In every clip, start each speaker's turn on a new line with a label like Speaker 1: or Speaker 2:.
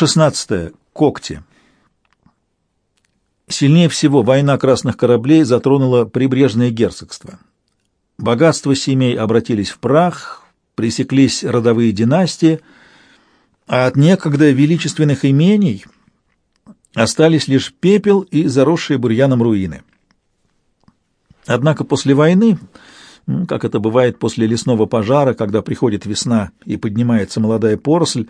Speaker 1: 16. Когти. Сильнее всего война красных кораблей затронула прибрежное герцогство. Богатства семей обратились в прах, пресеклись родовые династии, а от некогда величественных имений остались лишь пепел и заросшие бурьяном руины. Однако после войны, как это бывает после лесного пожара, когда приходит весна и поднимается молодая поросль,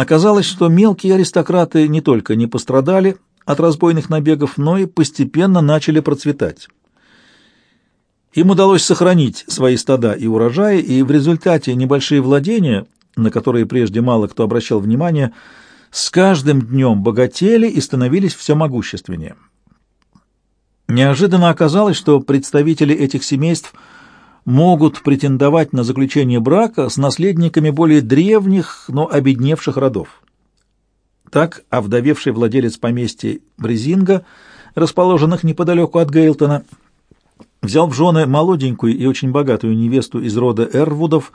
Speaker 1: оказалось, что мелкие аристократы не только не пострадали от разбойных набегов, но и постепенно начали процветать. Им удалось сохранить свои стада и урожаи, и в результате небольшие владения, на которые прежде мало кто обращал внимание, с каждым днем богатели и становились все могущественнее. Неожиданно оказалось, что представители этих семейств могут претендовать на заключение брака с наследниками более древних, но обедневших родов. Так овдовевший владелец поместья Брезинга, расположенных неподалеку от Гейлтона, взял в жены молоденькую и очень богатую невесту из рода Эрвудов,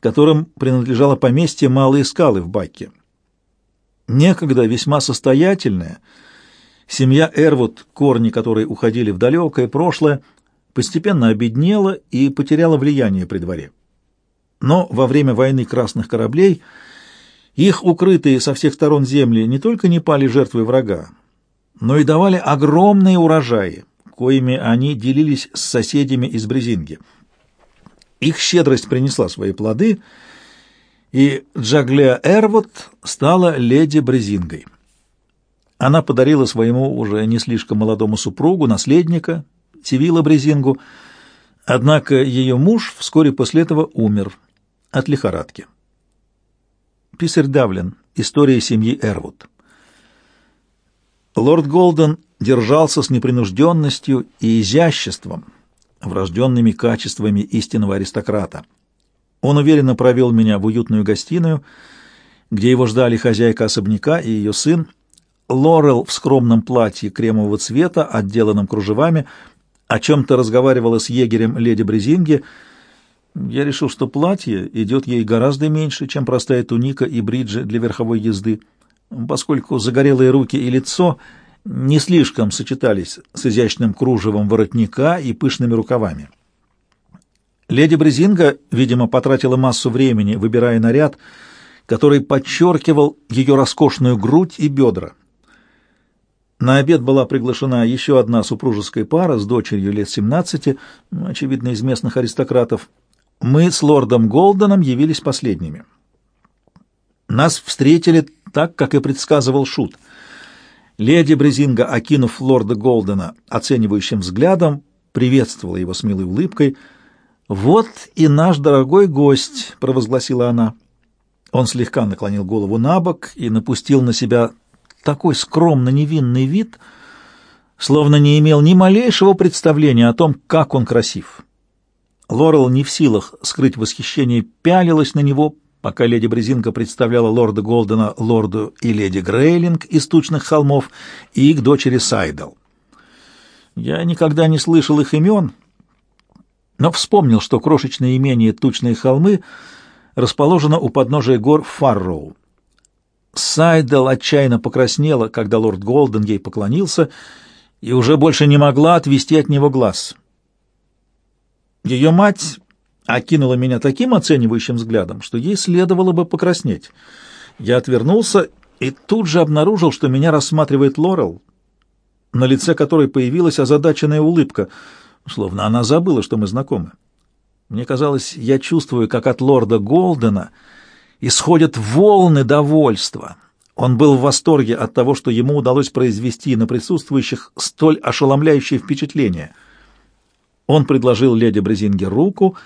Speaker 1: которым принадлежало поместье Малые скалы в Бакке. Некогда весьма состоятельная, семья Эрвуд, корни которой уходили в далекое прошлое, постепенно обеднела и потеряла влияние при дворе. Но во время войны красных кораблей их укрытые со всех сторон земли не только не пали жертвой врага, но и давали огромные урожаи, коими они делились с соседями из Брезинги. Их щедрость принесла свои плоды, и Джаглеа Эрвот стала леди Брезингой. Она подарила своему уже не слишком молодому супругу наследника, Сивила Брезингу, однако ее муж вскоре после этого умер от лихорадки. Писарь Давлин. История семьи Эрвуд. Лорд Голден держался с непринужденностью и изяществом, врожденными качествами истинного аристократа. Он уверенно провел меня в уютную гостиную, где его ждали хозяйка особняка и ее сын, Лорел в скромном платье кремового цвета, отделанном кружевами, о чем-то разговаривала с егерем леди Брезинги. Я решил, что платье идет ей гораздо меньше, чем простая туника и бриджи для верховой езды, поскольку загорелые руки и лицо не слишком сочетались с изящным кружевом воротника и пышными рукавами. Леди Брезинга, видимо, потратила массу времени, выбирая наряд, который подчеркивал ее роскошную грудь и бедра. На обед была приглашена еще одна супружеская пара с дочерью лет 17, очевидно, из местных аристократов. Мы с лордом Голденом явились последними. Нас встретили так, как и предсказывал Шут. Леди Брезинга, окинув лорда Голдена оценивающим взглядом, приветствовала его с милой улыбкой. «Вот и наш дорогой гость», — провозгласила она. Он слегка наклонил голову на бок и напустил на себя такой скромно невинный вид, словно не имел ни малейшего представления о том, как он красив. Лорел не в силах скрыть восхищение, пялилась на него, пока леди Брезинка представляла лорда Голдена лорду и леди Грейлинг из тучных холмов и их дочери Сайдал. Я никогда не слышал их имен, но вспомнил, что крошечное имение Тучные холмы расположено у подножия гор Фарроу. Сайдел отчаянно покраснела, когда лорд Голден ей поклонился, и уже больше не могла отвести от него глаз. Ее мать окинула меня таким оценивающим взглядом, что ей следовало бы покраснеть. Я отвернулся и тут же обнаружил, что меня рассматривает Лорел, на лице которой появилась озадаченная улыбка, словно она забыла, что мы знакомы. Мне казалось, я чувствую, как от лорда Голдена — исходят волны довольства. Он был в восторге от того, что ему удалось произвести на присутствующих столь ошеломляющее впечатление. Он предложил леди Брезинге руку,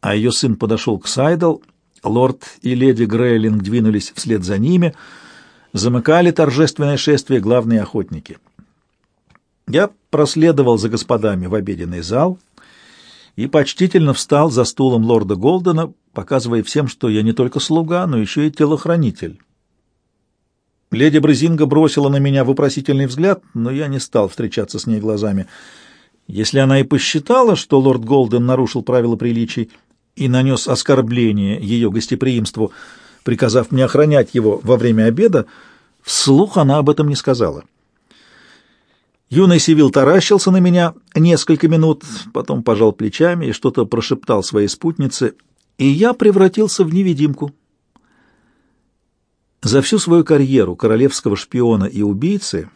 Speaker 1: а ее сын подошел к Сайдл. Лорд и леди Грейлинг двинулись вслед за ними, замыкали торжественное шествие главные охотники. Я проследовал за господами в обеденный зал и почтительно встал за стулом лорда Голдена, показывая всем, что я не только слуга, но еще и телохранитель. Леди Брезинга бросила на меня вопросительный взгляд, но я не стал встречаться с ней глазами. Если она и посчитала, что лорд Голден нарушил правила приличий и нанес оскорбление ее гостеприимству, приказав мне охранять его во время обеда, вслух она об этом не сказала. Юный Сивил таращился на меня несколько минут, потом пожал плечами и что-то прошептал своей спутнице, и я превратился в невидимку. За всю свою карьеру королевского шпиона и убийцы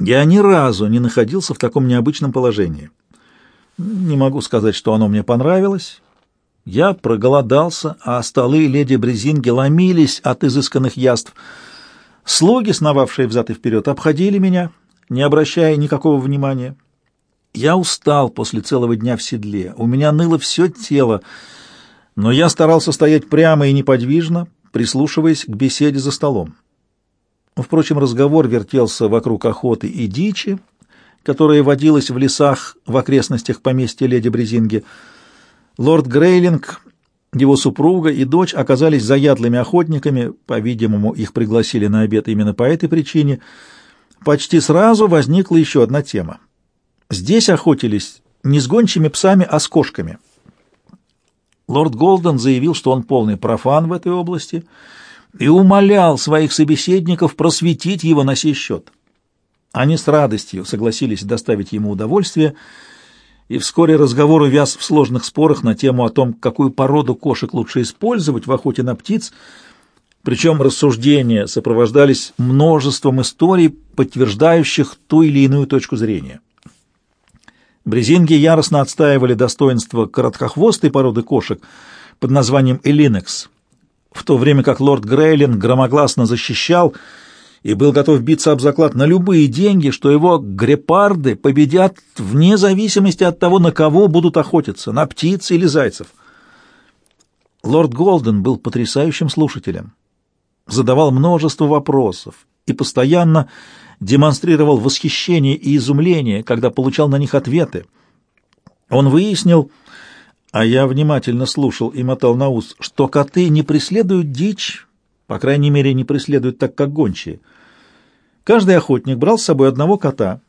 Speaker 1: я ни разу не находился в таком необычном положении. Не могу сказать, что оно мне понравилось. Я проголодался, а столы леди Брезинги ломились от изысканных яств. Слуги, сновавшие взад и вперед, обходили меня — не обращая никакого внимания. Я устал после целого дня в седле, у меня ныло все тело, но я старался стоять прямо и неподвижно, прислушиваясь к беседе за столом. Впрочем, разговор вертелся вокруг охоты и дичи, которая водилась в лесах в окрестностях поместья леди Брезинги. Лорд Грейлинг, его супруга и дочь оказались заядлыми охотниками, по-видимому, их пригласили на обед именно по этой причине — почти сразу возникла еще одна тема. Здесь охотились не с гончими псами, а с кошками. Лорд Голден заявил, что он полный профан в этой области и умолял своих собеседников просветить его на сей счет. Они с радостью согласились доставить ему удовольствие, и вскоре разговор увяз в сложных спорах на тему о том, какую породу кошек лучше использовать в охоте на птиц – причем рассуждения сопровождались множеством историй, подтверждающих ту или иную точку зрения. Брезинги яростно отстаивали достоинство короткохвостой породы кошек под названием элинекс, в то время как лорд Грейлин громогласно защищал и был готов биться об заклад на любые деньги, что его грепарды победят вне зависимости от того, на кого будут охотиться, на птиц или зайцев. Лорд Голден был потрясающим слушателем задавал множество вопросов и постоянно демонстрировал восхищение и изумление, когда получал на них ответы. Он выяснил, а я внимательно слушал и мотал на ус, что коты не преследуют дичь, по крайней мере, не преследуют так, как гончие. Каждый охотник брал с собой одного кота,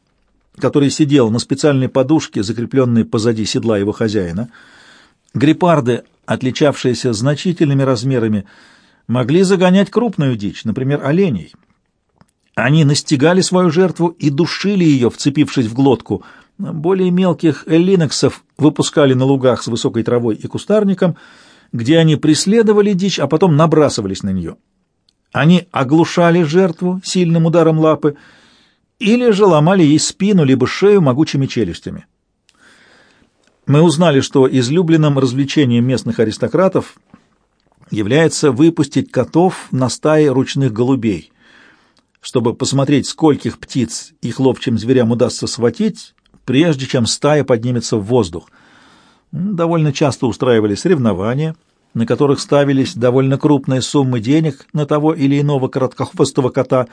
Speaker 1: который сидел на специальной подушке, закрепленной позади седла его хозяина. Грепарды, отличавшиеся значительными размерами, могли загонять крупную дичь, например, оленей. Они настигали свою жертву и душили ее, вцепившись в глотку. Более мелких эллинексов выпускали на лугах с высокой травой и кустарником, где они преследовали дичь, а потом набрасывались на нее. Они оглушали жертву сильным ударом лапы или же ломали ей спину либо шею могучими челюстями. Мы узнали, что излюбленным развлечением местных аристократов – является выпустить котов на стаи ручных голубей, чтобы посмотреть, скольких птиц их ловчим зверям удастся схватить, прежде чем стая поднимется в воздух. Довольно часто устраивали соревнования, на которых ставились довольно крупные суммы денег на того или иного короткохвостого кота.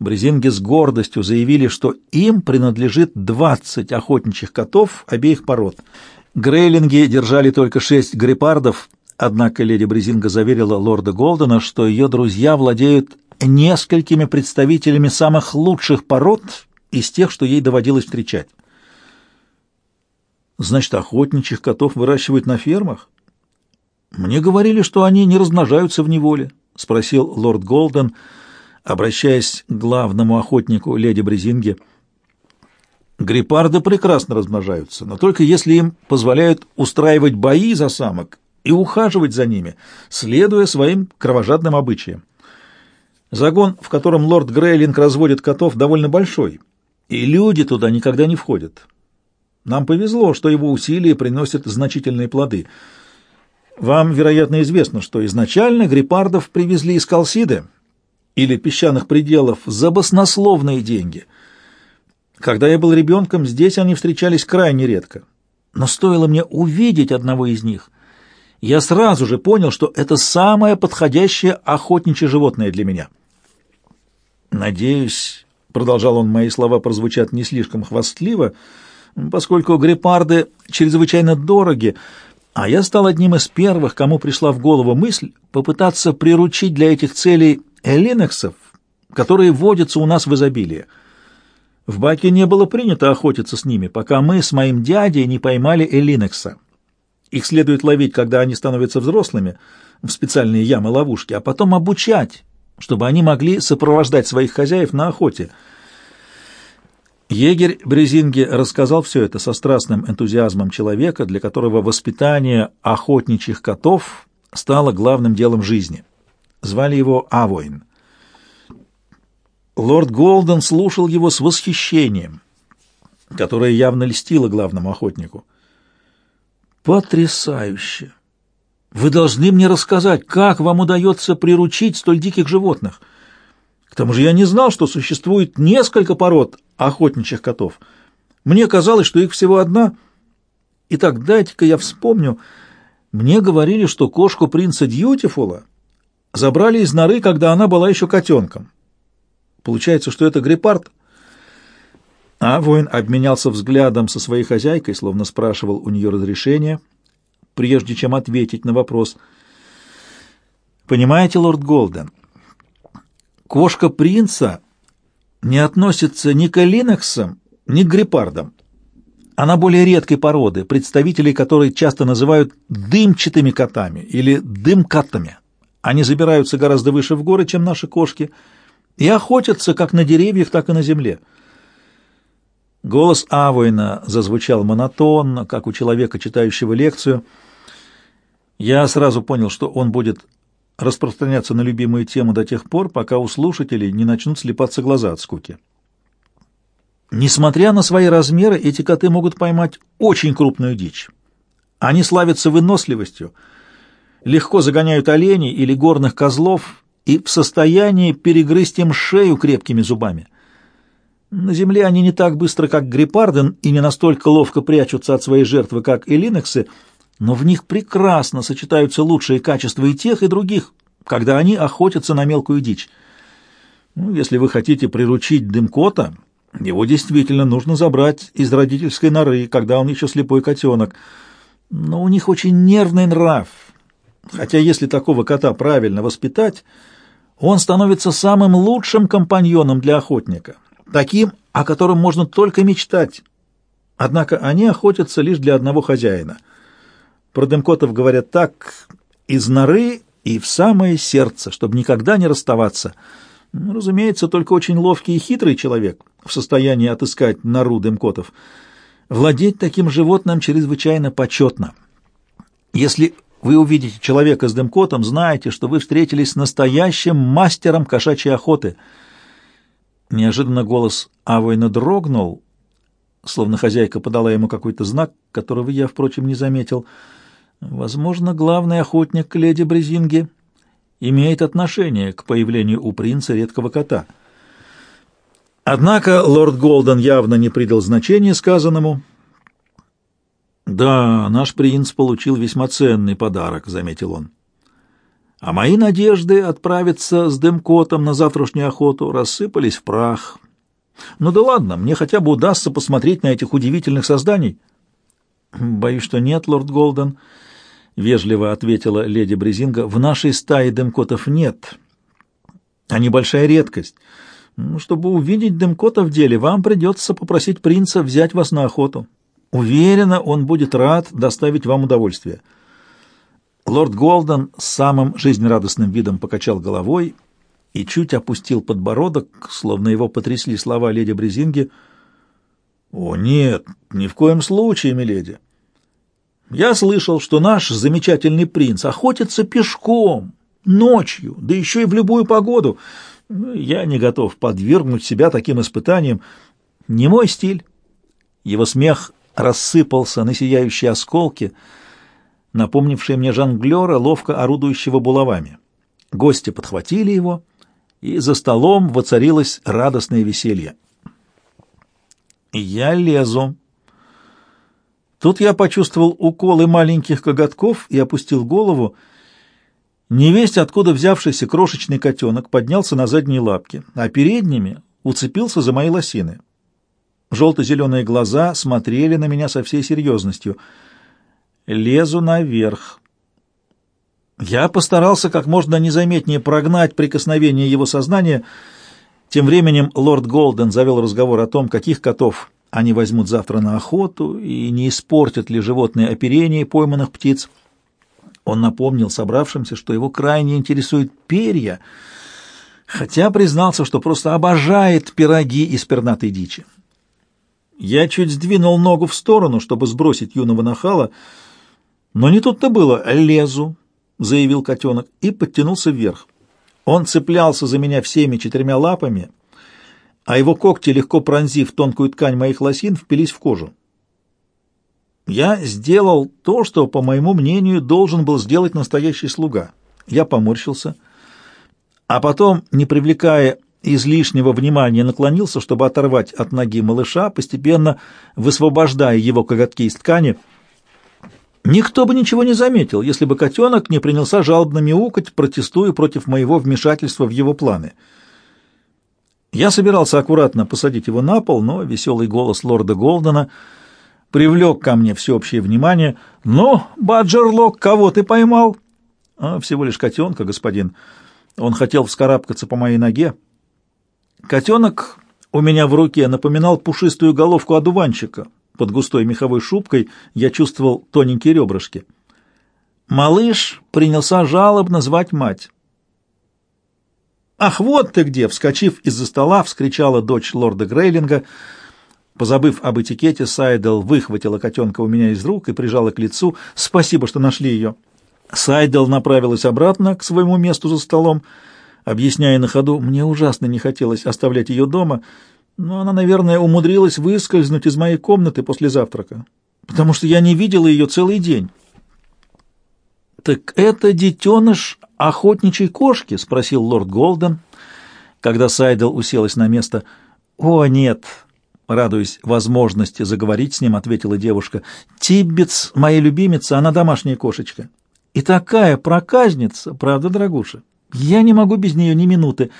Speaker 1: Брезинги с гордостью заявили, что им принадлежит 20 охотничьих котов обеих пород. Грейлинги держали только шесть грепардов, Однако леди Брезинга заверила лорда Голдена, что ее друзья владеют несколькими представителями самых лучших пород из тех, что ей доводилось встречать. Значит, охотничьих котов выращивают на фермах? Мне говорили, что они не размножаются в неволе, спросил лорд Голден, обращаясь к главному охотнику леди Брезинге. Грепарды прекрасно размножаются, но только если им позволяют устраивать бои за самок и ухаживать за ними, следуя своим кровожадным обычаям. Загон, в котором лорд Грейлинг разводит котов, довольно большой, и люди туда никогда не входят. Нам повезло, что его усилия приносят значительные плоды. Вам, вероятно, известно, что изначально грепардов привезли из Калсиды или песчаных пределов за баснословные деньги. Когда я был ребенком, здесь они встречались крайне редко. Но стоило мне увидеть одного из них, я сразу же понял, что это самое подходящее охотничье животное для меня. «Надеюсь», — продолжал он, — «мои слова прозвучат не слишком хвастливо, поскольку грепарды чрезвычайно дороги, а я стал одним из первых, кому пришла в голову мысль попытаться приручить для этих целей элинексов, которые водятся у нас в изобилии. В Баке не было принято охотиться с ними, пока мы с моим дядей не поймали элинекса. Их следует ловить, когда они становятся взрослыми, в специальные ямы-ловушки, а потом обучать, чтобы они могли сопровождать своих хозяев на охоте. Егерь Брезинги рассказал все это со страстным энтузиазмом человека, для которого воспитание охотничьих котов стало главным делом жизни. Звали его Авоин. Лорд Голден слушал его с восхищением, которое явно льстило главному охотнику. «Потрясающе! Вы должны мне рассказать, как вам удается приручить столь диких животных. К тому же я не знал, что существует несколько пород охотничьих котов. Мне казалось, что их всего одна. Итак, дайте-ка я вспомню. Мне говорили, что кошку принца Дьютифула забрали из норы, когда она была еще котенком. Получается, что это грепард. А воин обменялся взглядом со своей хозяйкой, словно спрашивал у нее разрешения, прежде чем ответить на вопрос. «Понимаете, лорд Голден, кошка принца не относится ни к линоксам, ни к грепардам. Она более редкой породы, представителей которой часто называют дымчатыми котами или дымкатами. Они забираются гораздо выше в горы, чем наши кошки — и охотятся как на деревьях, так и на земле. Голос Авойна зазвучал монотонно, как у человека, читающего лекцию. Я сразу понял, что он будет распространяться на любимую тему до тех пор, пока у слушателей не начнут слепаться глаза от скуки. Несмотря на свои размеры, эти коты могут поймать очень крупную дичь. Они славятся выносливостью, легко загоняют оленей или горных козлов и в состоянии перегрызть им шею крепкими зубами. На земле они не так быстро, как грепарден, и не настолько ловко прячутся от своей жертвы, как элинексы, но в них прекрасно сочетаются лучшие качества и тех, и других, когда они охотятся на мелкую дичь. Ну, если вы хотите приручить дымкота, его действительно нужно забрать из родительской норы, когда он еще слепой котенок. Но у них очень нервный нрав, хотя если такого кота правильно воспитать он становится самым лучшим компаньоном для охотника, таким, о котором можно только мечтать. Однако они охотятся лишь для одного хозяина. Про демкотов говорят так, из норы и в самое сердце, чтобы никогда не расставаться. Ну, разумеется, только очень ловкий и хитрый человек в состоянии отыскать нору демкотов. Владеть таким животным чрезвычайно почетно. Если вы увидите человека с дымкотом, знаете, что вы встретились с настоящим мастером кошачьей охоты. Неожиданно голос Авойна дрогнул, словно хозяйка подала ему какой-то знак, которого я, впрочем, не заметил. Возможно, главный охотник леди Брезинги имеет отношение к появлению у принца редкого кота. Однако лорд Голден явно не придал значения сказанному, «Да, наш принц получил весьма ценный подарок», — заметил он. «А мои надежды отправиться с Демкотом на завтрашнюю охоту рассыпались в прах. Ну да ладно, мне хотя бы удастся посмотреть на этих удивительных созданий». «Боюсь, что нет, лорд Голден», — вежливо ответила леди Брезинга. «В нашей стае Демкотов нет. Они большая редкость. Ну, чтобы увидеть Демкота в деле, вам придется попросить принца взять вас на охоту». Уверена, он будет рад доставить вам удовольствие. Лорд Голден с самым жизнерадостным видом покачал головой и чуть опустил подбородок, словно его потрясли слова леди Брезинги. «О, нет, ни в коем случае, миледи. Я слышал, что наш замечательный принц охотится пешком, ночью, да еще и в любую погоду. Я не готов подвергнуть себя таким испытаниям. Не мой стиль». Его смех рассыпался на сияющие осколки, напомнившие мне жонглера, ловко орудующего булавами. Гости подхватили его, и за столом воцарилось радостное веселье. Я лезу. Тут я почувствовал уколы маленьких коготков и опустил голову. Невесть, откуда взявшийся крошечный котенок, поднялся на задние лапки, а передними уцепился за мои лосины. Желто-зеленые глаза смотрели на меня со всей серьезностью. Лезу наверх. Я постарался как можно незаметнее прогнать прикосновение его сознания. Тем временем лорд Голден завел разговор о том, каких котов они возьмут завтра на охоту и не испортят ли животные оперение пойманных птиц. Он напомнил собравшимся, что его крайне интересуют перья, хотя признался, что просто обожает пироги из пернатой дичи. Я чуть сдвинул ногу в сторону, чтобы сбросить юного нахала, но не тут-то было. «Лезу», — заявил котенок, и подтянулся вверх. Он цеплялся за меня всеми четырьмя лапами, а его когти, легко пронзив тонкую ткань моих лосин, впились в кожу. Я сделал то, что, по моему мнению, должен был сделать настоящий слуга. Я поморщился, а потом, не привлекая излишнего внимания, наклонился, чтобы оторвать от ноги малыша, постепенно высвобождая его коготки из ткани. Никто бы ничего не заметил, если бы котенок не принялся жалобно мяукать, протестуя против моего вмешательства в его планы. Я собирался аккуратно посадить его на пол, но веселый голос лорда Голдена — привлек ко мне всеобщее внимание. «Ну, Баджерлок, кого ты поймал?» а, «Всего лишь котенка, господин. Он хотел вскарабкаться по моей ноге». Котенок у меня в руке напоминал пушистую головку одуванчика. Под густой меховой шубкой я чувствовал тоненькие ребрышки. Малыш принялся жалобно звать мать. «Ах, вот ты где!» — вскочив из-за стола, вскричала дочь лорда Грейлинга — Позабыв об этикете, Сайдел выхватила котенка у меня из рук и прижала к лицу. «Спасибо, что нашли ее». Сайдел направилась обратно к своему месту за столом, объясняя на ходу, «Мне ужасно не хотелось оставлять ее дома, но она, наверное, умудрилась выскользнуть из моей комнаты после завтрака, потому что я не видела ее целый день». «Так это детеныш охотничьей кошки?» — спросил лорд Голден, когда Сайдел уселась на место. «О, нет!» Радуясь возможности заговорить с ним, ответила девушка. «Тиббец, моя любимица, она домашняя кошечка. И такая проказница, правда, дорогуша? Я не могу без нее ни минуты.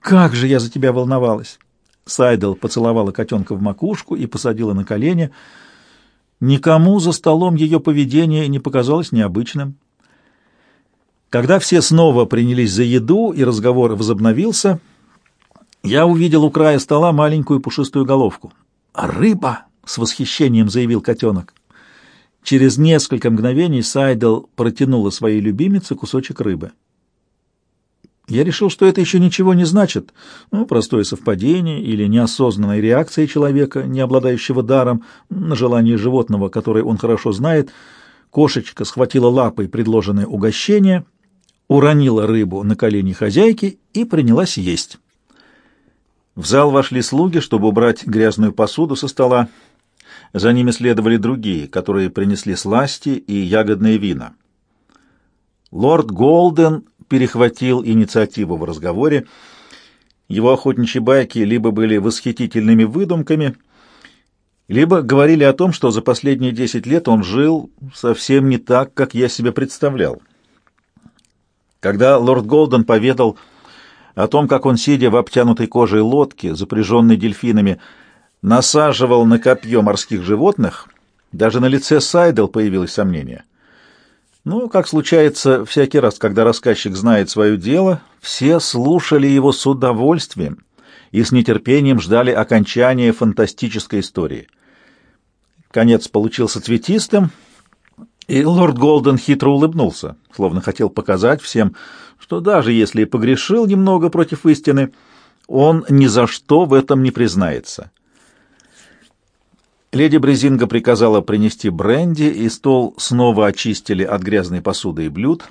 Speaker 1: Как же я за тебя волновалась!» Сайдел поцеловала котенка в макушку и посадила на колени. Никому за столом ее поведение не показалось необычным. Когда все снова принялись за еду и разговор возобновился, я увидел у края стола маленькую пушистую головку. «Рыба!» — с восхищением заявил котенок. Через несколько мгновений Сайдел протянула своей любимице кусочек рыбы. Я решил, что это еще ничего не значит, ну, простое совпадение или неосознанная реакция человека, не обладающего даром, на желание животного, которое он хорошо знает. Кошечка схватила лапой предложенное угощение, уронила рыбу на колени хозяйки и принялась есть. В зал вошли слуги, чтобы убрать грязную посуду со стола. За ними следовали другие, которые принесли сласти и ягодные вина. Лорд Голден перехватил инициативу в разговоре. Его охотничьи байки либо были восхитительными выдумками, либо говорили о том, что за последние десять лет он жил совсем не так, как я себе представлял. Когда лорд Голден поведал о том, как он, сидя в обтянутой кожей лодке, запряженной дельфинами, насаживал на копье морских животных, даже на лице Сайдел появилось сомнение. Ну, как случается всякий раз, когда рассказчик знает свое дело, все слушали его с удовольствием и с нетерпением ждали окончания фантастической истории. Конец получился цветистым, и лорд Голден хитро улыбнулся, словно хотел показать всем, что даже если погрешил немного против истины, он ни за что в этом не признается. Леди Брезинга приказала принести бренди, и стол снова очистили от грязной посуды и блюд.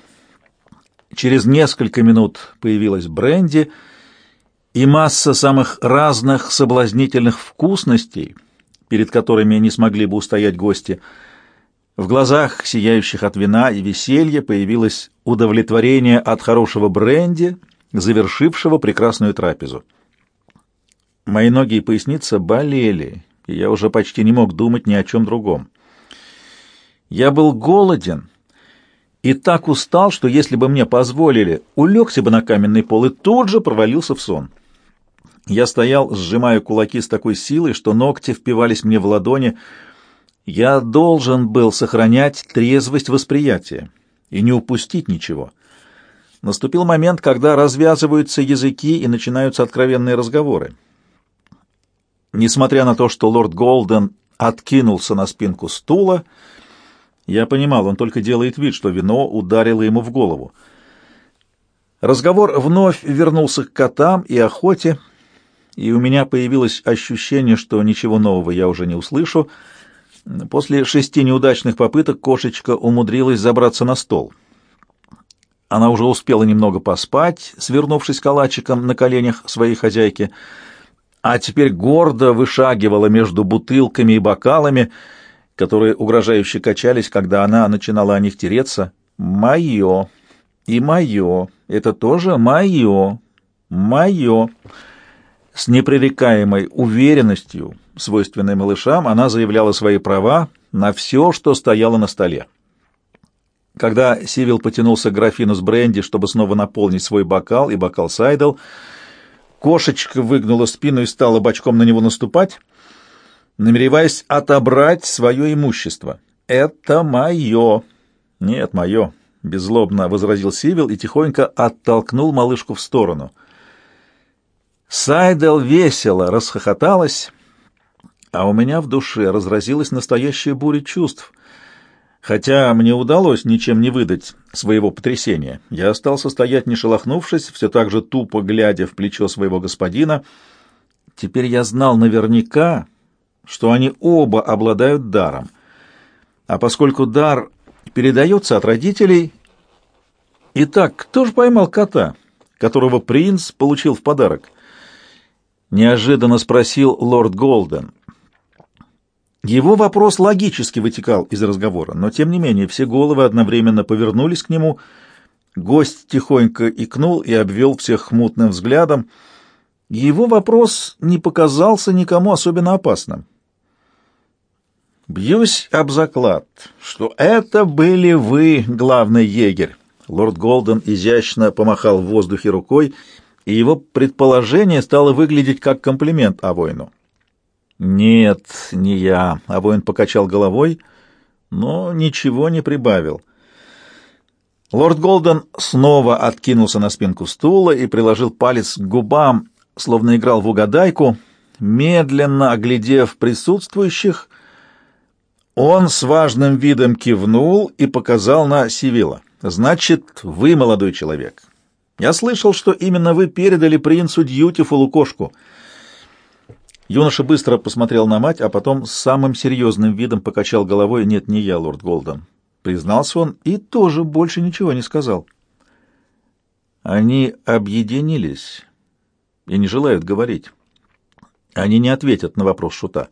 Speaker 1: Через несколько минут появилась бренди и масса самых разных соблазнительных вкусностей, перед которыми не смогли бы устоять гости — в глазах, сияющих от вина и веселья, появилось удовлетворение от хорошего бренди, завершившего прекрасную трапезу. Мои ноги и поясница болели, и я уже почти не мог думать ни о чем другом. Я был голоден и так устал, что если бы мне позволили, улегся бы на каменный пол и тут же провалился в сон. Я стоял, сжимая кулаки с такой силой, что ногти впивались мне в ладони, я должен был сохранять трезвость восприятия и не упустить ничего. Наступил момент, когда развязываются языки и начинаются откровенные разговоры. Несмотря на то, что лорд Голден откинулся на спинку стула, Я понимал, он только делает вид, что вино ударило ему в голову. Разговор вновь вернулся к котам и охоте, и у меня появилось ощущение, что ничего нового я уже не услышу. После шести неудачных попыток кошечка умудрилась забраться на стол. Она уже успела немного поспать, свернувшись калачиком на коленях своей хозяйки, а теперь гордо вышагивала между бутылками и бокалами, которые угрожающе качались, когда она начинала о них тереться. «Мое! И мое! Это тоже мое! Мое!» С непререкаемой уверенностью, свойственной малышам, она заявляла свои права на все, что стояло на столе. Когда Сивил потянулся к графину с бренди, чтобы снова наполнить свой бокал и бокал Сайдл, кошечка выгнула спину и стала бочком на него наступать, намереваясь отобрать свое имущество. «Это мое!» «Нет, мое!» — беззлобно возразил Сивил и тихонько оттолкнул малышку в сторону. Сайдел весело расхохоталась, а у меня в душе разразилась настоящая буря чувств — Хотя мне удалось ничем не выдать своего потрясения, я остался стоять не шелохнувшись, все так же тупо глядя в плечо своего господина. Теперь я знал наверняка, что они оба обладают даром. А поскольку дар передается от родителей... Итак, кто же поймал кота, которого принц получил в подарок? Неожиданно спросил лорд Голден. Его вопрос логически вытекал из разговора, но тем не менее все головы одновременно повернулись к нему. Гость тихонько икнул и обвел всех хмутным взглядом. Его вопрос не показался никому особенно опасным. «Бьюсь об заклад, что это были вы, главный егерь!» Лорд Голден изящно помахал в воздухе рукой, и его предположение стало выглядеть как комплимент о воину. «Нет, не я», — а воин покачал головой, но ничего не прибавил. Лорд Голден снова откинулся на спинку стула и приложил палец к губам, словно играл в угадайку, медленно оглядев присутствующих, он с важным видом кивнул и показал на Сивила. «Значит, вы молодой человек. Я слышал, что именно вы передали принцу Дьютифулу кошку». Юноша быстро посмотрел на мать, а потом с самым серьезным видом покачал головой. «Нет, не я, лорд Голден». Признался он и тоже больше ничего не сказал. Они объединились и не желают говорить. Они не ответят на вопрос шута.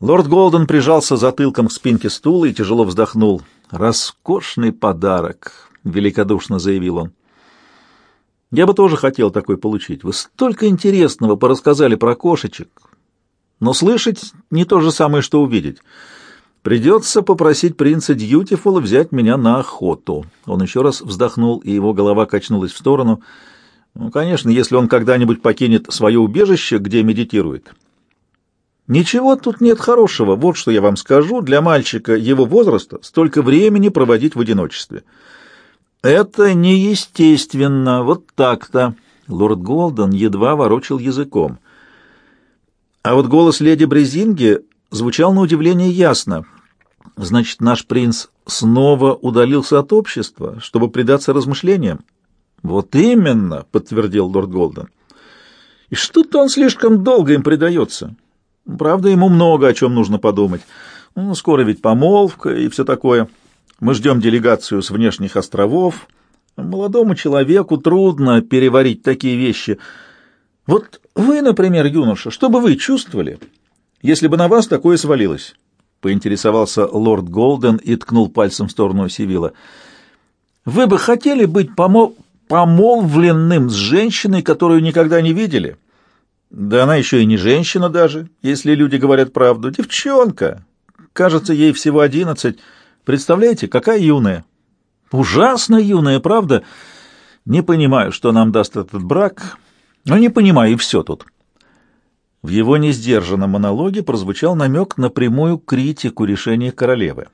Speaker 1: Лорд Голден прижался затылком к спинке стула и тяжело вздохнул. «Роскошный подарок», — великодушно заявил он. Я бы тоже хотел такой получить. Вы столько интересного порассказали про кошечек. Но слышать не то же самое, что увидеть. Придется попросить принца Дьютифула взять меня на охоту. Он еще раз вздохнул, и его голова качнулась в сторону. Ну, конечно, если он когда-нибудь покинет свое убежище, где медитирует. Ничего тут нет хорошего, вот что я вам скажу, для мальчика его возраста столько времени проводить в одиночестве. «Это неестественно, вот так-то!» Лорд Голден едва ворочил языком. А вот голос леди Брезинги звучал на удивление ясно. Значит, наш принц снова удалился от общества, чтобы предаться размышлениям? Вот именно, подтвердил лорд Голден. И что-то он слишком долго им предается. Правда, ему много о чем нужно подумать. Ну, скоро ведь помолвка и все такое. Мы ждем делегацию с внешних островов. Молодому человеку трудно переварить такие вещи. Вот вы, например, юноша, что бы вы чувствовали, если бы на вас такое свалилось? Поинтересовался лорд Голден и ткнул пальцем в сторону Сивила. Вы бы хотели быть помо помолвленным с женщиной, которую никогда не видели? Да она еще и не женщина даже, если люди говорят правду. Девчонка. Кажется, ей всего одиннадцать. Представляете, какая юная? Ужасно юная, правда? Не понимаю, что нам даст этот брак, но не понимаю, и все тут. В его несдержанном монологе прозвучал намек на прямую критику решения королевы.